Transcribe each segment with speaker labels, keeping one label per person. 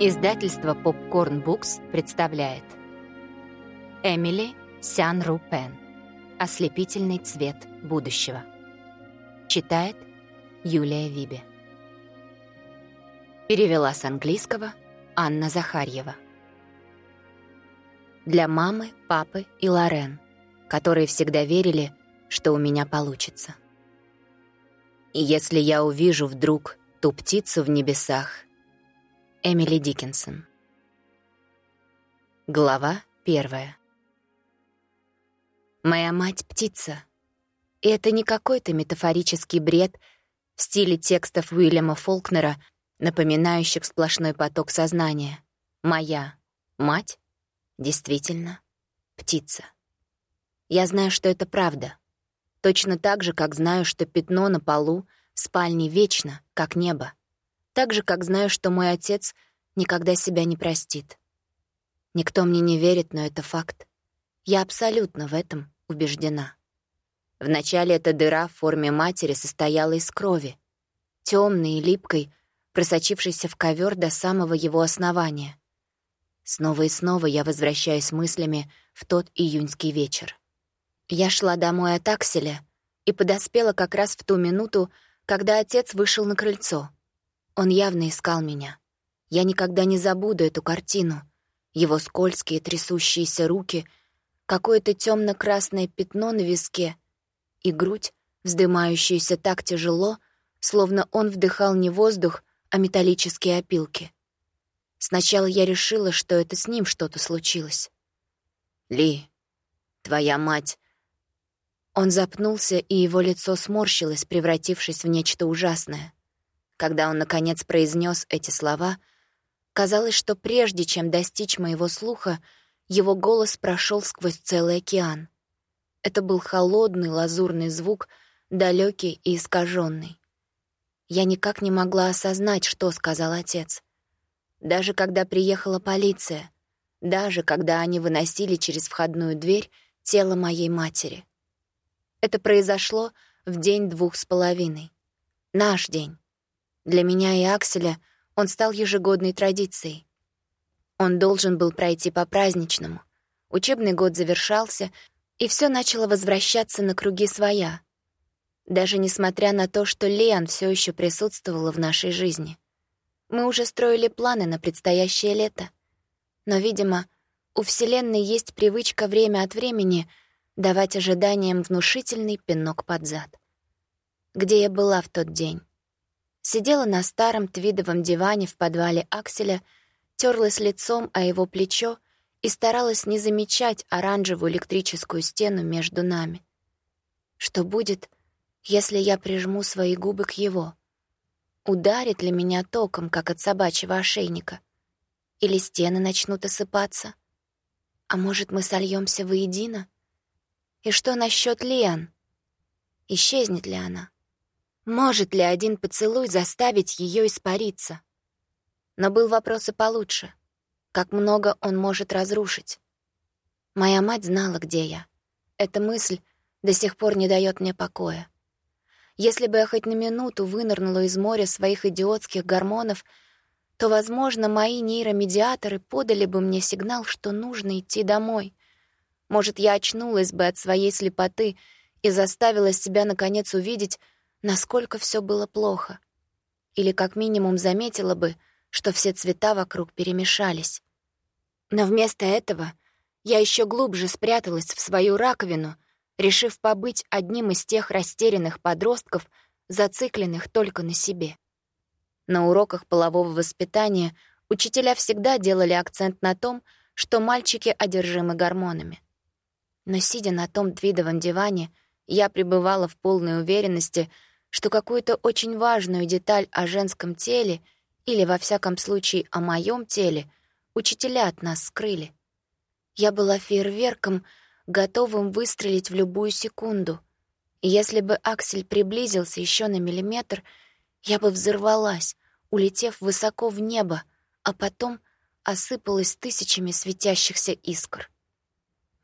Speaker 1: Издательство Popcorn Books представляет Эмили Сян Ру Пен «Ослепительный цвет будущего». Читает Юлия Вибе. Перевела с английского Анна Захарьева. Для мамы, папы и Лорен, которые всегда верили, что у меня получится. И если я увижу вдруг ту птицу в небесах — Эмили Диккенсон. Глава первая. Моя мать — птица. И это не какой-то метафорический бред в стиле текстов Уильяма Фолкнера, напоминающих сплошной поток сознания. Моя мать действительно птица. Я знаю, что это правда. Точно так же, как знаю, что пятно на полу в спальне вечно, как небо. Так же, как знаю, что мой отец никогда себя не простит. Никто мне не верит, но это факт. Я абсолютно в этом убеждена. Вначале эта дыра в форме матери состояла из крови, темной и липкой, просочившейся в ковер до самого его основания. Снова и снова я возвращаюсь мыслями в тот июньский вечер. Я шла домой от Акселя и подоспела как раз в ту минуту, когда отец вышел на крыльцо — он явно искал меня. Я никогда не забуду эту картину. Его скользкие трясущиеся руки, какое-то темно красное пятно на виске и грудь, вздымающаяся так тяжело, словно он вдыхал не воздух, а металлические опилки. Сначала я решила, что это с ним что-то случилось. «Ли, твоя мать...» Он запнулся, и его лицо сморщилось, превратившись в нечто ужасное. Когда он, наконец, произнес эти слова, казалось, что прежде чем достичь моего слуха, его голос прошел сквозь целый океан. Это был холодный лазурный звук, далекий и искаженный. Я никак не могла осознать, что сказал отец. Даже когда приехала полиция, даже когда они выносили через входную дверь тело моей матери. Это произошло в день двух с половиной. Наш день. Для меня и Акселя он стал ежегодной традицией. Он должен был пройти по праздничному. Учебный год завершался, и все начало возвращаться на круги своя. Даже несмотря на то, что Лиан все еще присутствовала в нашей жизни. Мы уже строили планы на предстоящее лето. Но, видимо, у Вселенной есть привычка время от времени давать ожиданиям внушительный пинок под зад. Где я была в тот день? Сидела на старом твидовом диване в подвале Акселя, терлась лицом о его плечо и старалась не замечать оранжевую электрическую стену между нами. Что будет, если я прижму свои губы к его? Ударит ли меня током, как от собачьего ошейника? Или стены начнут осыпаться? А может, мы сольемся воедино? И что насчет Лиан? Исчезнет ли она? Может ли один поцелуй заставить ее испариться? Но был вопрос и получше. Как много он может разрушить? Моя мать знала, где я. Эта мысль до сих пор не дает мне покоя. Если бы я хоть на минуту вынырнула из моря своих идиотских гормонов, то, возможно, мои нейромедиаторы подали бы мне сигнал, что нужно идти домой. Может, я очнулась бы от своей слепоты и заставила себя, наконец, увидеть, насколько все было плохо. Или как минимум заметила бы, что все цвета вокруг перемешались. Но вместо этого я еще глубже спряталась в свою раковину, решив побыть одним из тех растерянных подростков, зацикленных только на себе. На уроках полового воспитания учителя всегда делали акцент на том, что мальчики одержимы гормонами. Но сидя на том твидовом диване, я пребывала в полной уверенности, что какую-то очень важную деталь о женском теле или, во всяком случае, о моем теле учителя от нас скрыли. Я была фейерверком, готовым выстрелить в любую секунду. И если бы Аксель приблизился еще на миллиметр, я бы взорвалась, улетев высоко в небо, а потом осыпалась тысячами светящихся искр.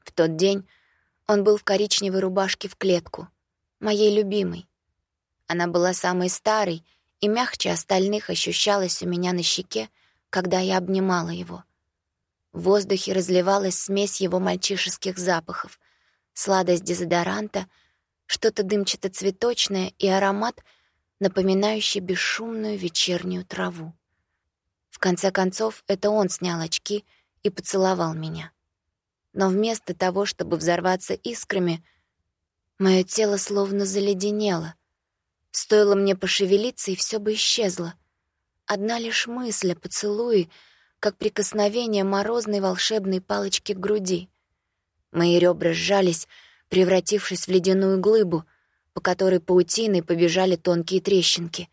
Speaker 1: В тот день он был в коричневой рубашке в клетку, моей любимой, она была самой старой и мягче остальных ощущалась у меня на щеке, когда я обнимала его. В воздухе разливалась смесь его мальчишеских запахов, сладость дезодоранта, что-то дымчато-цветочное и аромат, напоминающий бесшумную вечернюю траву. В конце концов, это он снял очки и поцеловал меня. Но вместо того, чтобы взорваться искрами, мое тело словно заледенело. Стоило мне пошевелиться, и все бы исчезло. Одна лишь мысль о поцелуе, как прикосновение морозной волшебной палочки к груди. Мои ребра сжались, превратившись в ледяную глыбу, по которой паутиной побежали тонкие трещинки.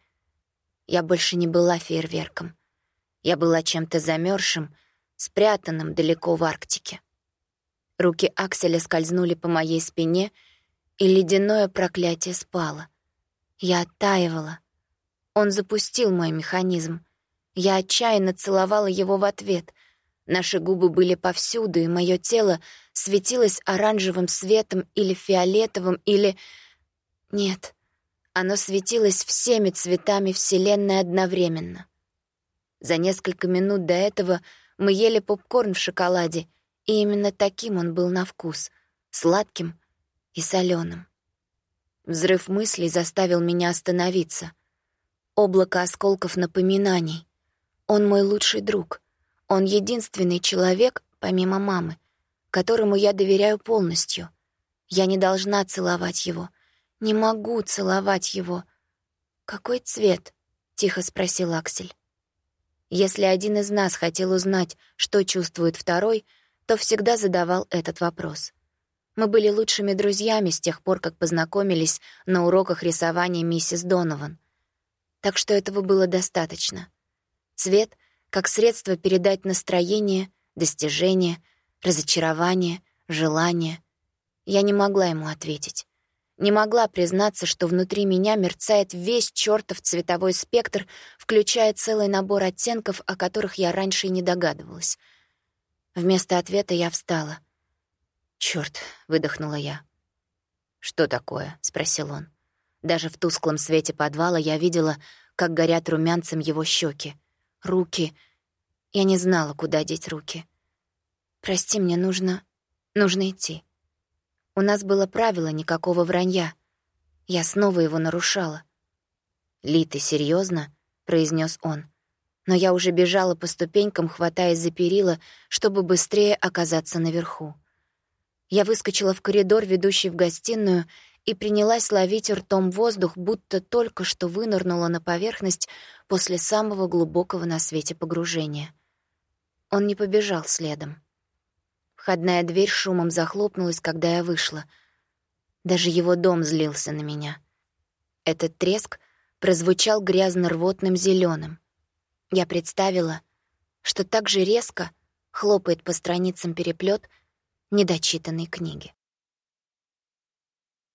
Speaker 1: Я больше не была фейерверком. Я была чем-то замерзшим, спрятанным далеко в Арктике. Руки Акселя скользнули по моей спине, и ледяное проклятие спало. Я оттаивала. Он запустил мой механизм. Я отчаянно целовала его в ответ. Наши губы были повсюду, и мое тело светилось оранжевым светом или фиолетовым, или... Нет, оно светилось всеми цветами Вселенной одновременно. За несколько минут до этого мы ели попкорн в шоколаде, и именно таким он был на вкус — сладким и соленым. Взрыв мыслей заставил меня остановиться. Облако осколков напоминаний. Он мой лучший друг. Он единственный человек, помимо мамы, которому я доверяю полностью. Я не должна целовать его. Не могу целовать его. «Какой цвет?» — тихо спросил Аксель. Если один из нас хотел узнать, что чувствует второй, то всегда задавал этот вопрос. Мы были лучшими друзьями с тех пор, как познакомились на уроках рисования миссис Донован. Так что этого было достаточно. Цвет — как средство передать настроение, достижение, разочарование, желание. Я не могла ему ответить. Не могла признаться, что внутри меня мерцает весь чертов цветовой спектр, включая целый набор оттенков, о которых я раньше и не догадывалась. Вместо ответа я встала. «Чёрт!» — выдохнула я. «Что такое?» — спросил он. Даже в тусклом свете подвала я видела, как горят румянцем его щеки, руки. Я не знала, куда деть руки. «Прости, мне нужно... нужно идти». У нас было правило никакого вранья. Я снова его нарушала. «Ли, ты серьёзно?» — произнес он. Но я уже бежала по ступенькам, хватаясь за перила, чтобы быстрее оказаться наверху. Я выскочила в коридор, ведущий в гостиную, и принялась ловить ртом воздух, будто только что вынырнула на поверхность после самого глубокого на свете погружения. Он не побежал следом. Входная дверь шумом захлопнулась, когда я вышла. Даже его дом злился на меня. Этот треск прозвучал грязно-рвотным зеленым. Я представила, что так же резко хлопает по страницам переплет недочитанной книги.